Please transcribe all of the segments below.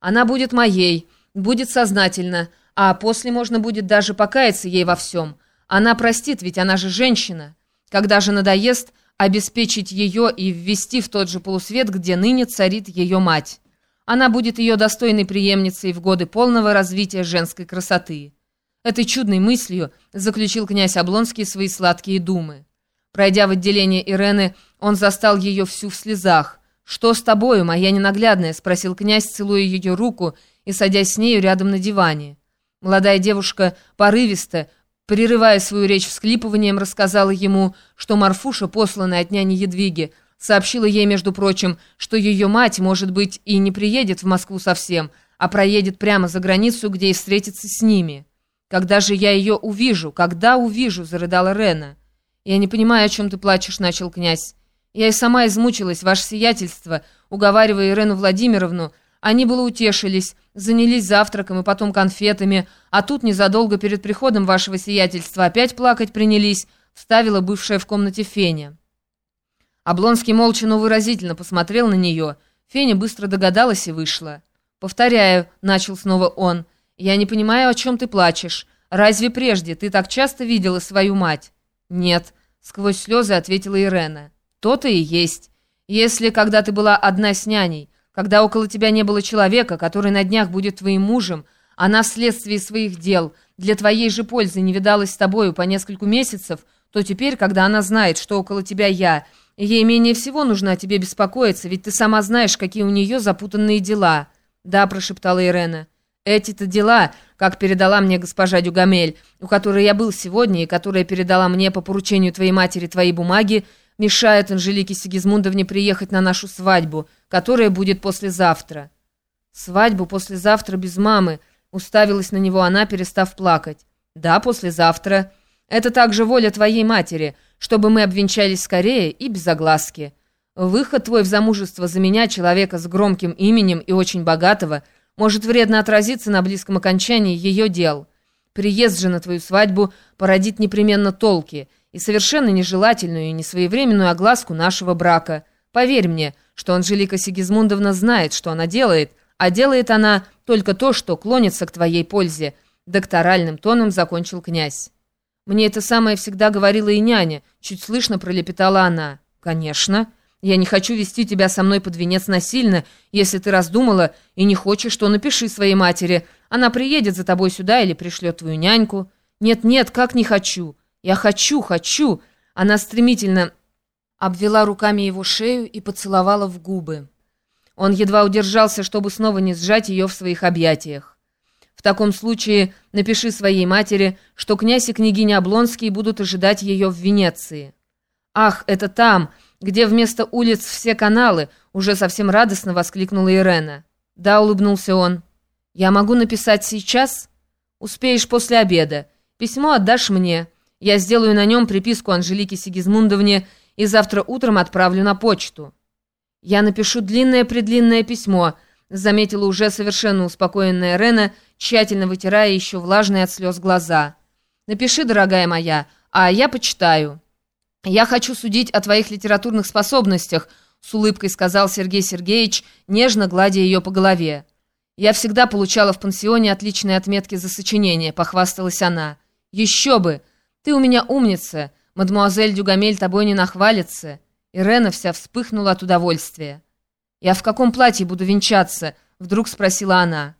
Она будет моей, будет сознательно, а после можно будет даже покаяться ей во всем. Она простит, ведь она же женщина. Когда же надоест, обеспечить ее и ввести в тот же полусвет, где ныне царит ее мать. Она будет ее достойной преемницей в годы полного развития женской красоты. Этой чудной мыслью заключил князь Облонский свои сладкие думы. Пройдя в отделение Ирены, он застал ее всю в слезах. «Что с тобою, моя ненаглядная?» — спросил князь, целуя ее руку и садясь с нею рядом на диване. Молодая девушка порывисто, прерывая свою речь всклипыванием, рассказала ему, что Марфуша, посланная от няни Едвиги, сообщила ей, между прочим, что ее мать, может быть, и не приедет в Москву совсем, а проедет прямо за границу, где и встретится с ними. «Когда же я ее увижу? Когда увижу?» — зарыдала Рена. «Я не понимаю, о чем ты плачешь», — начал князь. Я и сама измучилась, ваше сиятельство, уговаривая Ирену Владимировну. Они было утешились, занялись завтраком и потом конфетами, а тут незадолго перед приходом вашего сиятельства опять плакать принялись, вставила бывшая в комнате Феня. Облонский молча, но выразительно посмотрел на нее. Феня быстро догадалась и вышла. «Повторяю», — начал снова он, — «я не понимаю, о чем ты плачешь. Разве прежде ты так часто видела свою мать?» «Нет», — сквозь слезы ответила Ирена. То-то и есть. Если, когда ты была одна с няней, когда около тебя не было человека, который на днях будет твоим мужем, она вследствие своих дел для твоей же пользы не видалась с тобою по нескольку месяцев, то теперь, когда она знает, что около тебя я, ей менее всего нужно о тебе беспокоиться, ведь ты сама знаешь, какие у нее запутанные дела». «Да», — прошептала Ирена. «Эти-то дела, как передала мне госпожа Дюгамель, у которой я был сегодня и которая передала мне по поручению твоей матери твои бумаги, мешает Анжелике Сигизмундовне приехать на нашу свадьбу, которая будет послезавтра». «Свадьбу послезавтра без мамы», — уставилась на него она, перестав плакать. «Да, послезавтра. Это также воля твоей матери, чтобы мы обвенчались скорее и без огласки. Выход твой в замужество за меня, человека с громким именем и очень богатого, может вредно отразиться на близком окончании ее дел. Приезд же на твою свадьбу породит непременно толки» и совершенно нежелательную и несвоевременную огласку нашего брака. Поверь мне, что Анжелика Сигизмундовна знает, что она делает, а делает она только то, что клонится к твоей пользе», — докторальным тоном закончил князь. «Мне это самое всегда говорила и няня», — чуть слышно пролепетала она. «Конечно. Я не хочу вести тебя со мной под венец насильно. Если ты раздумала и не хочешь, то напиши своей матери. Она приедет за тобой сюда или пришлет твою няньку». «Нет-нет, как не хочу. «Я хочу, хочу!» Она стремительно обвела руками его шею и поцеловала в губы. Он едва удержался, чтобы снова не сжать ее в своих объятиях. В таком случае напиши своей матери, что князь и княгиня Облонские будут ожидать ее в Венеции. «Ах, это там, где вместо улиц все каналы!» уже совсем радостно воскликнула Ирена. «Да», — улыбнулся он. «Я могу написать сейчас?» «Успеешь после обеда. Письмо отдашь мне». Я сделаю на нем приписку Анжелике Сигизмундовне и завтра утром отправлю на почту. Я напишу длинное-предлинное письмо, заметила уже совершенно успокоенная Рена, тщательно вытирая еще влажные от слез глаза. Напиши, дорогая моя, а я почитаю. Я хочу судить о твоих литературных способностях, с улыбкой сказал Сергей Сергеевич, нежно гладя ее по голове. «Я всегда получала в пансионе отличные отметки за сочинение», — похвасталась она. «Еще бы! «Ты у меня умница, мадемуазель Дюгамель тобой не нахвалится». Ирена вся вспыхнула от удовольствия. «Я в каком платье буду венчаться?» — вдруг спросила она.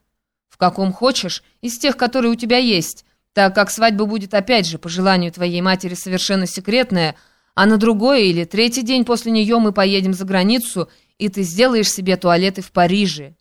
«В каком хочешь, из тех, которые у тебя есть, так как свадьба будет опять же, по желанию твоей матери, совершенно секретная, а на другой или третий день после нее мы поедем за границу, и ты сделаешь себе туалеты в Париже».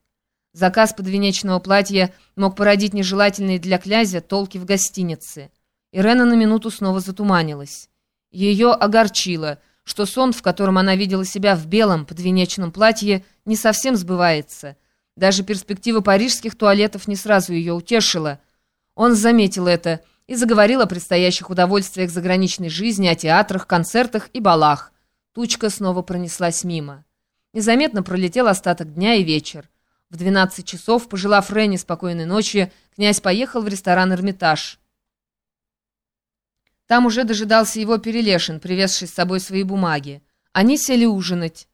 Заказ подвенечного платья мог породить нежелательные для князя толки в гостинице. Ирена на минуту снова затуманилась. Ее огорчило, что сон, в котором она видела себя в белом подвенечном платье, не совсем сбывается. Даже перспектива парижских туалетов не сразу ее утешила. Он заметил это и заговорил о предстоящих удовольствиях заграничной жизни, о театрах, концертах и балах. Тучка снова пронеслась мимо. Незаметно пролетел остаток дня и вечер. В 12 часов, пожелав Рене спокойной ночи, князь поехал в ресторан «Эрмитаж». Там уже дожидался его Перелешин, привезший с собой свои бумаги. Они сели ужинать.